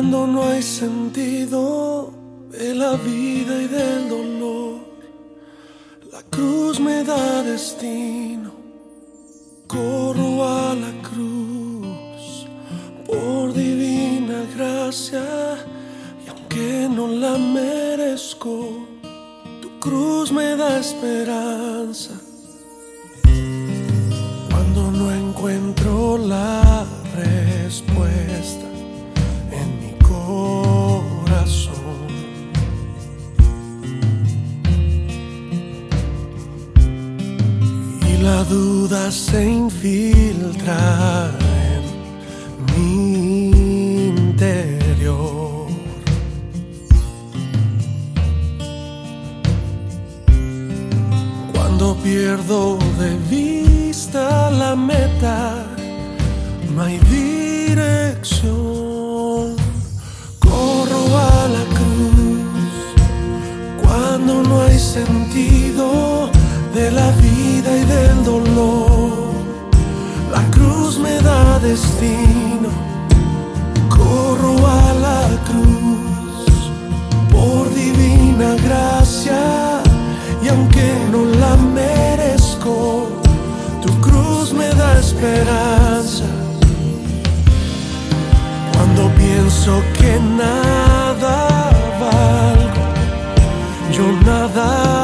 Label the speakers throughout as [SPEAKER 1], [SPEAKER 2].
[SPEAKER 1] Cuando no hay sentido de la vida y del dolor, la cruz me da destino. Corro a la cruz por divina gracia y aunque no la merezco, tu cruz me da esperanza. Cuando no encuentro la respuesta duda se infiltra en mi interior. Cuando pierdo de vista la meta, no hay dirección. Corro a la cruz cuando no hay sentido de la vida y del dolor. La cruz me da destino. Corro a la cruz por divina gracia y aunque no la merezco, tu cruz me da esperanza. Cuando pienso que nada valgo, yo nada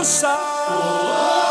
[SPEAKER 1] esperanza.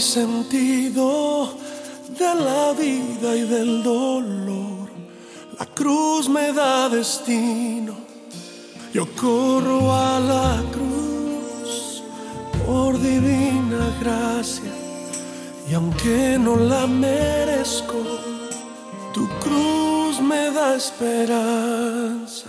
[SPEAKER 1] Sentido de la vida y del dolor. La cruz me da destino. Yo corro a la cruz por divina gracia y aunque no la merezco, tu cruz me da esperanza.